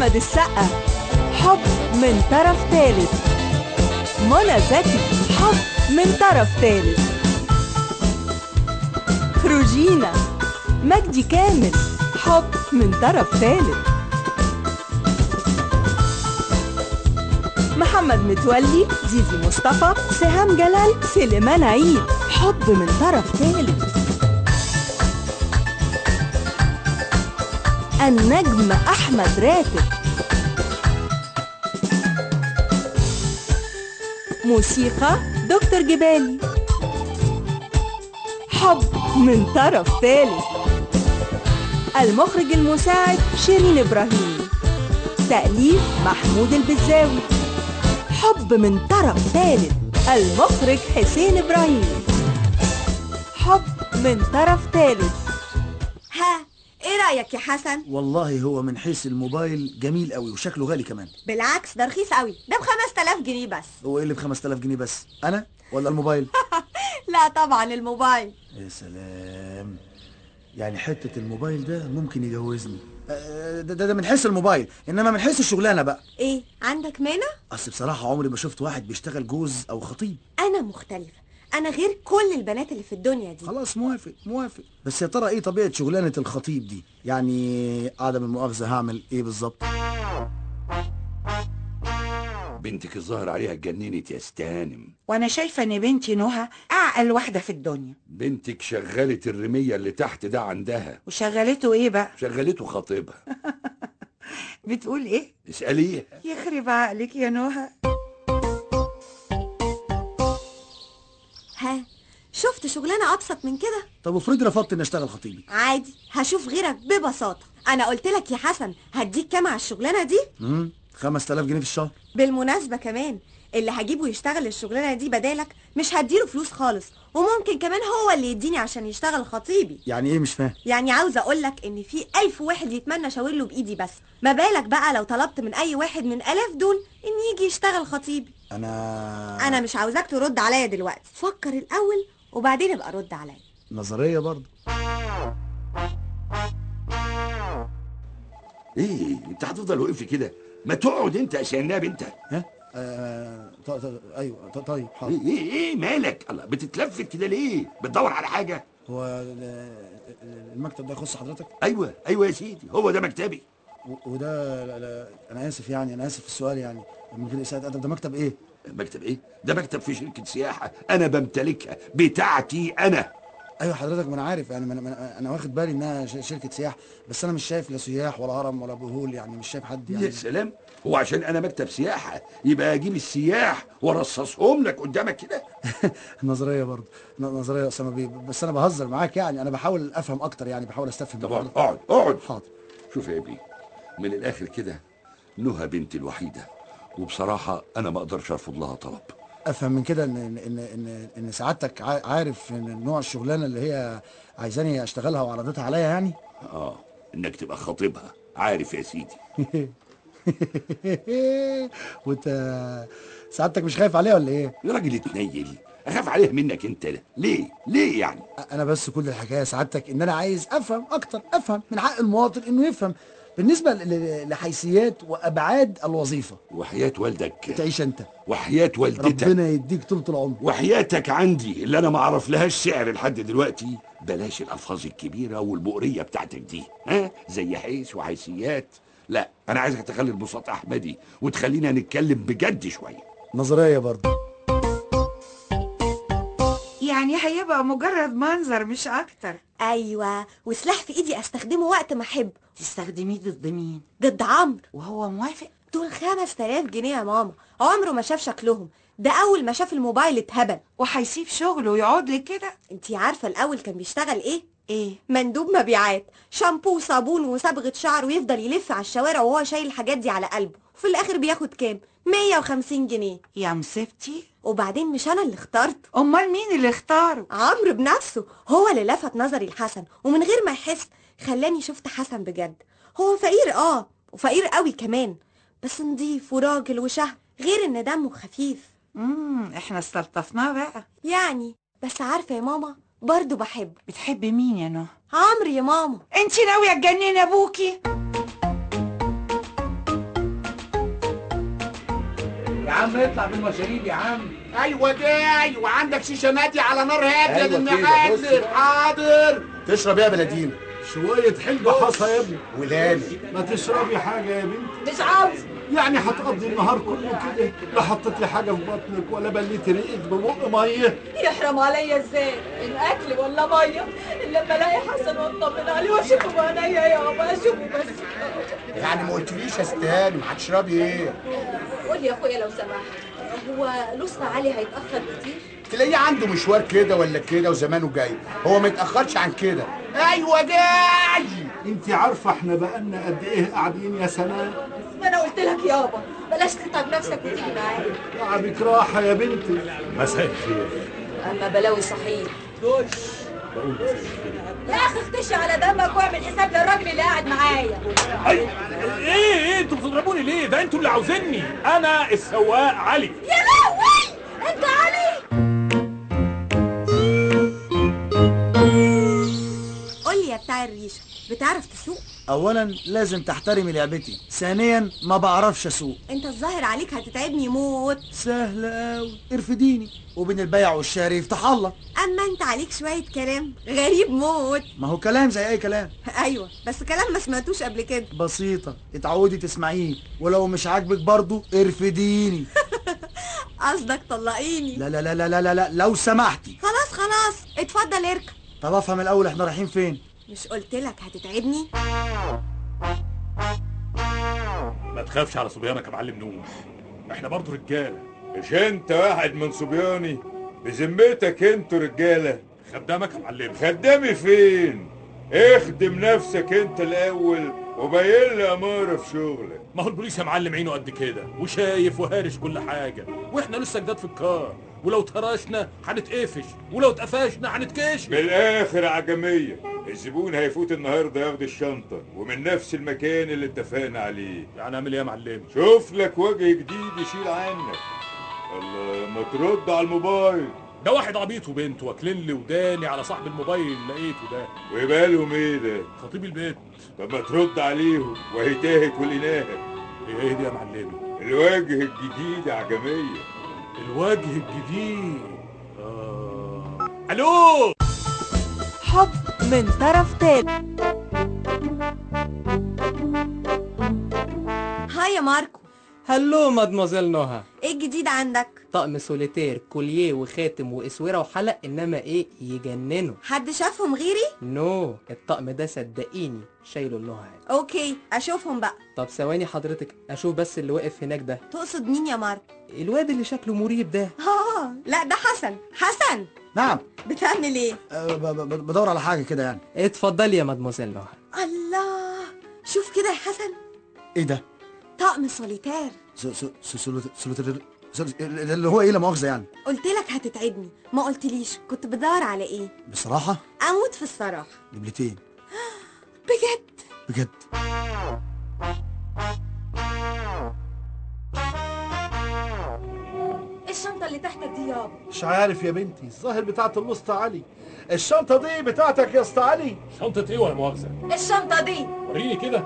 أحمد السقا. حب من طرف ثالث منى زكي حب من طرف ثالث روجينا مجدي كامل حب من طرف ثالث محمد متولي زيزي مصطفى سهام جلال سليمان عيد حب من طرف ثالث النجم أحمد راتب موسيقى دكتور جبالي. حب من طرف ثالث. المخرج المساعد شيرين إبراهيم. تأليف محمود البزاوي. حب من طرف ثالث. المخرج حسين إبراهيم. حب من طرف ثالث. ها إيه رأيك يا حسن؟ والله هو من حيث الموبايل جميل قوي وشكله غالي كمان. بالعكس ده رخيص قوي. ده ب 5000 جنيه بس. هو إيه اللي ب 5000 جنيه بس؟ أنا ولا الموبايل؟ لا طبعا الموبايل. يا سلام. يعني حتة الموبايل ده ممكن يجوزني. آه، ده, ده, ده من حيث الموبايل. إنما من حيث الشغلانة بقى. إيه عندك مانع؟ أصل بصراحة عمري ما شفت واحد بيشتغل جوز أو خطيب. أنا مختلفة. أنا غير كل البنات اللي في الدنيا دي. خلاص موافق موافق. بس يا ترى إيه طبيعة شغلانة الخطيب دي؟ يعني عدم المؤاخذة هعمل إيه بالظبط بنتك الظاهر عليها اتجننت يا استهانم وأنا شايفة إن بنتي نهى أعقل واحدة في الدنيا. بنتك شغلت الرمية اللي تحت ده عندها. وشغلته إيه بقى؟ شغلته خطيبها. بتقول إيه؟ اسأليها. يخرب عقلك يا نهى. شفت شغلانة أبسط من كده؟ طب افرضي رفضت إني أشتغل خطيبي عادي هشوف غيرك ببساطة. أنا قلت لك يا حسن هديك كام على الشغلانة دي؟ امم 5000 جنيه في الشهر. بالمناسبة كمان اللي هجيبه يشتغل الشغلانة دي بدالك مش هديله فلوس خالص وممكن كمان هو اللي يديني عشان يشتغل خطيبي. يعني إيه؟ مش فاهم. يعني عاوزة اقولك إن في ألف واحد يتمنى شاور له بإيدي بس. ما بالك بقى لو طلبت من أي واحد من آلاف دول إن يجي يشتغل خطيبي. أنا أنا مش عاوزاك ترد عليا دلوقتي. فكر الأول وبعدين ابقى رد عليا. نظرية برضه. إيه انت هتفضل واقف كده؟ ما تقعد انت يا شناب انت. ها؟ آه ط- ط- أيوه ط- طيب حاضر. إيه إيه إيه مالك؟ الله بتتلفت كده ليه؟ بتدور على حاجة؟ هو ال- المكتب ده يخص حضرتك؟ أيوه أيوه يا سيدي هو ده مكتبي. و- وده لا لا أنا آسف يعني أنا آسف في السؤال يعني من غير إساءة أدب. ده مكتب إيه؟ مكتب إيه؟ ده مكتب في شركة سياحة أنا بمتلكها بتاعتي أنا. أيوه حضرتك ما أنا عارف. يعني انا- أنا واخد بالي إنها شركة سياح بس أنا مش شايف لا سياح ولا هرم ولا بهول يعني مش شايف حد يا يعني سلام! هو عشان أنا مكتب سياحة يبقى أجيب السياح وأرصصهم لك قدامك كده؟ نظرية برضه. نظرية يا أسامة بيه. بس أنا بهزر معاك يعني أنا بحاول أفهم أكتر يعني بحاول أستفهم طب اقعد. اقعد. حاضر. شوف يا ابني من الآخر كده نهى بنتي الوحيدة. وبصراحة أنا ما أقدرش أرفض لها طلب. أفهم من كده ان ان ان ان, إن سعادتك عا- عارف إن نوع الشغلانة اللي هي عايزاني أشتغلها وعرضتها عليا يعني؟ آه إنك تبقى خطيبها. عارف يا سيدي. وأنت سعادتك مش خايف عليها ولا إيه؟ يا راجل اتنيل. أخاف عليها منك أنت. ده. ليه؟ ليه يعني؟ أنا بس كل الحكاية سعادتك إن أنا عايز أفهم أكتر أفهم من حق المواطن إنه يفهم. ل- لحيثيات وأبعاد الوظيفة. وحياة والدك. تعيش أنت. وحياة والدتك. ربنا يديك طول العمر. وحياتك عندي اللي أنا ما اعرف لهاش سعر لحد دلوقتي. بلاش الألفاظ الكبيرة والبؤرية بتاعتك دي. ها؟ زي حيث وحيثيات. لا أنا عايزك تخلي البساط أحمدي وتخلينا نتكلم بجد شوية. نظرية برضه. يعني هيبقى مجرد منظر مش أكتر. أيوه وسلاح في إيدي أستخدمه وقت ما أحب. تستخدميه ضد مين؟ ضد عمرو. وهو موافق؟ دول 5000 جنيه يا ماما. عمره ما شاف شكلهم. ده أول ما شاف الموبايل اتهبل. وهيسيب شغله ويقعد لك كده؟ انتي عارفة الأول كان بيشتغل إيه؟ إيه؟ مندوب مبيعات. شامبو وصابون وصبغة شعر ويفضل يلف على الشوارع وهو شايل الحاجات دي على قلبه. وفي الآخر بياخد كام؟ 150 جنيه. يا مصيبتي وبعدين مش أنا اللي اخترته أمال مين اللي اختاره؟ عمرو بنفسه. هو اللي لفت نظري لحسن. ومن غير ما يحس خلاني شفت حسن بجد. هو فقير آه وفقير قوي كمان. بس نضيف وراجل وشهم غير إن دمه خفيف. امم إحنا استلطفناه بقى. يعني بس عارفة يا ماما برضه بحبه بتحبي مين يا نهى عمرو يا ماما. انت ناوية تجنني أبوكي؟ ما يطلع بالمشاريب يا عم. أيوه دي أيوه عندك شيشة نادي على نار هادية أيوة. حاضر تشرب إيه يا بلدين شوية حلبة حصى يا ابني. ولاني ما تشربي حاجة يا بنت. مش عاوز. يعني هتقضي النهار كله كده. لا حطيت لي حاجة في بطنك ولا بليتي ريقك ببق مية. يحرم عليا إزاي؟ الأكل ولا مية؟ لما ألاقي حسن وأطمن عليه وأشوفه بعينيا يابا أشوفه بس. يعني ما قلتليش يا استهاني هتشربي إيه؟ قول يا أخويا لو سمحت. هو لسه علي هيتأخر كتير؟ تلاقيه عنده مشوار كده ولا كده وزمانه جاي. هو ما يتأخرش عن كده. أيوه جاي! انت عارفة إحنا بقالنا قد إيه قاعدين يا سناء ما أنا قلت لك يابا بلاش تتعب نفسك وتيجي معايا. تعبك راحة يا بنتي. مساء الخير. أما بلاوي صحيح. يا أخي اختشي على دمك واعمل حساب للراجل اللي قاعد معايا. إيه إيه إنتوا بتضربوني ليه؟ ده إنتوا اللي عاوزيني. أنا السواق علي. يا لهوي! أنت علي! قول لي يا بتاع الريشة. بتعرف تسوق؟ اولا لازم تحترمي لعبتي. ثانيا ما بعرفش أسوق. أنت الظاهر عليك هتتعبني موت. سهل قوي ارفديني. وبين البيع والشاري يفتح الله. أما أنت عليك شوية كلام. غريب موت. ما هو كلام زي أي كلام. أيوه بس كلام ما سمعتوش قبل كده. بسيطة. اتعودي تسمعيه. ولو مش عاجبك برضو ارفديني. قصدك طلقيني. لا لا لا لا لا لا, لا لو سمحتي. خلاص خلاص. اتفضل اركب. طب أفهم الأول إحنا رايحين فين. مش قلت لك هتتعبني؟ ما تخافش على صبيانك يا معلم نوح إحنا برضو رجالة. مش انت واحد من صبياني. بذمتك أنتوا رجالة. خدامك يا معلم. خدامي فين؟ اخدم نفسك انت الأول وبين لي أمارة في شغلك. ما هو البوليس يا معلم عينه قد كده وشايف وهارش كل حاجة. وإحنا لسه جداد في الكار. ولو تراشنا هنتقفش ولو اتقفشنا هنتكشف. بالاخر عجمية. الزبون هيفوت النهارده ياخد الشنطة ومن نفس المكان اللي اتفقنا عليه. يعني اعمل إيه يا معلم؟ شوف لك وجه جديد يشيل عنك. الله ما ترد على الموبايل. ده واحد عبيط وبنت واكلين لي وداني على صاحب الموبايل لقيته ده. ويبقى لهم إيه ده؟ خطيب البيت. طب ما ترد عليهم وهي تاهت والاناهت إيه إيه دي يا معلمي الوجه الجديد يا عجمية. الوجه الجديد. آه. ألو! حب من طرف تالت Hi يا ماركو. Hello مادموزيل نهى. إيه الجديد عندك؟ طقم سوليتير كوليه وخاتم واسوره وحلق إنما إيه يجننوا. حد شافهم غيري؟ No الطقم ده صدقيني شايله لنهى Okay أشوفهم بقى. طب ثواني حضرتك أشوف بس اللي واقف هناك ده. تقصد مين يا ماركو؟ الواد اللي شكله مريب ده. آه لا ده حسن. حسن! نعم. بتعمل إيه؟ أه ب- ب- بدور على حاجة كده يعني. اتفضلي يا مادموزيل نهى. الله! شوف كده يا حسن. إيه ده؟ طقم سوليتير. س- س- س- سلوت- سلوت- سلوت- اللي هو إيه لا مؤاخذة يعني؟ قلت لك هتتعبني. ما قلتليش. كنت بدور على إيه؟ بصراحة؟ أموت في الصراحه دبلتين بجد؟ بجد. اللي تحتك دي يابا مش عارف يا بنتي الظاهر بتاعت الوسطى علي. الشنطة دي بتاعتك يا اسطى علي. شنطة إيه ولا مؤاخذة؟ الشنطة دي. وريني كده.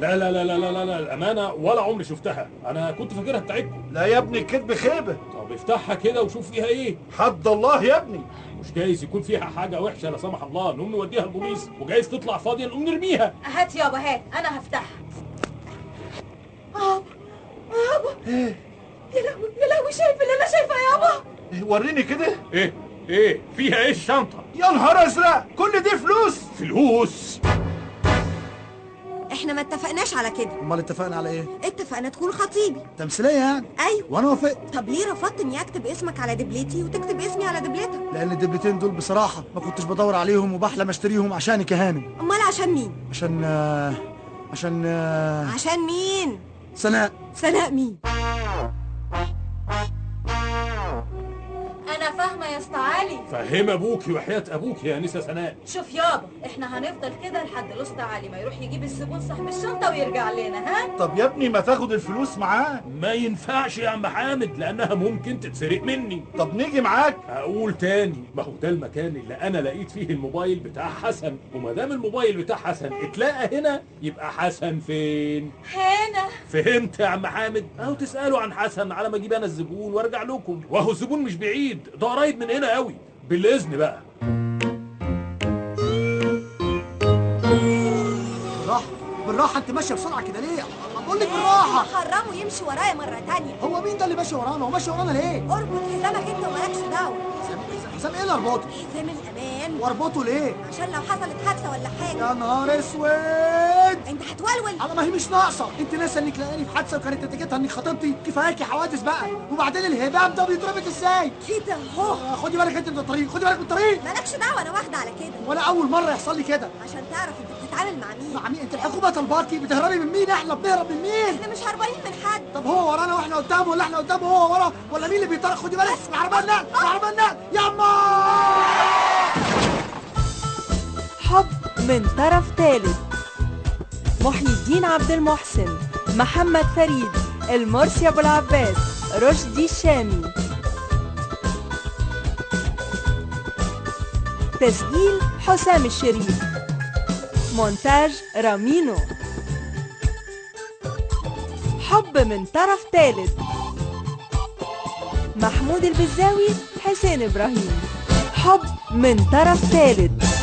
لا لا لا لا لا لا, لا الأمانة ولا عمري شفتها. أنا كنت فاكرها بتاعتكم. لا يا ابني الكذب خيبة. طب افتحها كده وشوف فيها إيه. حد الله يا ابني. مش جايز يكون فيها حاجة وحشة لا سمح الله. نقوم نوديها البوليس. وجايز تطلع فاضية نقوم نرميها. هات يابا هات. أنا هفتحها. إيه؟ يا لهوي. يا لهوي شايف اللي أنا شايفه يابا إيه، وريني كده. إيه إيه فيها إيه الشنطة؟ يا نهار أزرق كل دي فلوس. فلوس؟ إحنا ما اتفقناش على كده. أمال اتفقنا على إيه؟ اتفقنا تكون خطيبي. تمثيلية يعني أيوه. وأنا وافقت. طب ليه رفضت إني أكتب اسمك على دبلتي وتكتب اسمي على دبلتك لأن الدبلتين دول بصراحة ما كنتش بدور عليهم وبحلم أشتريهم عشانك يا هانم أمال عشان مين؟ عشان آه، عشان آه، عشان مين؟ سناء سناء مين؟ أنا فاهمة يا اسطى علي. فهم ابوكي وحياة ابوكي يا انسه سناء. شوف يابا إحنا هنفضل كده لحد الاسطى علي ما يروح يجيب الزبون صاحب الشنطة ويرجع لنا ها؟ طب يا ابني ما تاخد الفلوس معاه. ما ينفعش يا عم حامد لأنها ممكن تتسرق مني. طب نيجي معاك. أقول تاني ما هو ده المكان اللي أنا لقيت فيه الموبايل بتاع حسن. وما دام الموبايل بتاع حسن اتلاقى هنا يبقى حسن فين؟ هنا. فهمت يا عم حامد؟ أهو تسألوا عن حسن على ما أجيب أنا الزبون وأرجع لكم. وهو الزبون مش بعيد. ده قريب من هنا قوي بالإذن بقى. بالراحة بالراحة انت ماشية بسرعة كده ليه؟ بقول لك بالراحة. حرمه يمشي ورايا مرة تانية. هو مين ده اللي ماشي ورانا؟ هو ماشي ورانا ليه؟ اربط حزامك انت ومالكش دعوة. حسام إيه اللي اربطه حزام الأمان وأربطه ليه؟ عشان لو حصلت حادثة ولا حاجة. يا نهار أسود! أنت هتولول. على ما هي مش ناقصة. أنت ناسه إنك لقاني في حادثة وكانت نتيجتها إنك خطيبتي. كفاياكي حوادث بقى. وبعدين الهباب ده بيتربط إزاي؟ كده أهو. آه، خدي بالك أنت من الطريق. خدي بالك من الطريق. مالكش دعوة أنا واخدة على كده. وأنا أول مرة يحصل لي كده. عشان تعرف أنت بتتعامل مع مين. مع مين؟ أنت الحكومة طلباكي بتهربي من مين؟ إحنا بنهرب من مين؟ إحنا مش هربانين من حد. طب هو ورانا وإحنا قدامه ولا إحنا قدامه وهو ورا ولا مين اللي بيطرق؟ خدي بالك. العربيه النقل العربيه النقل ياما حب من طرف ثالث محي الدين عبد المحسن محمد فريد المرسي أبو العباس رشدي الشامي تسجيل حسام الشريف. مونتاج رامينو. حب من طرف ثالث محمود البزاوي حسين إبراهيم. حب من طرف ثالث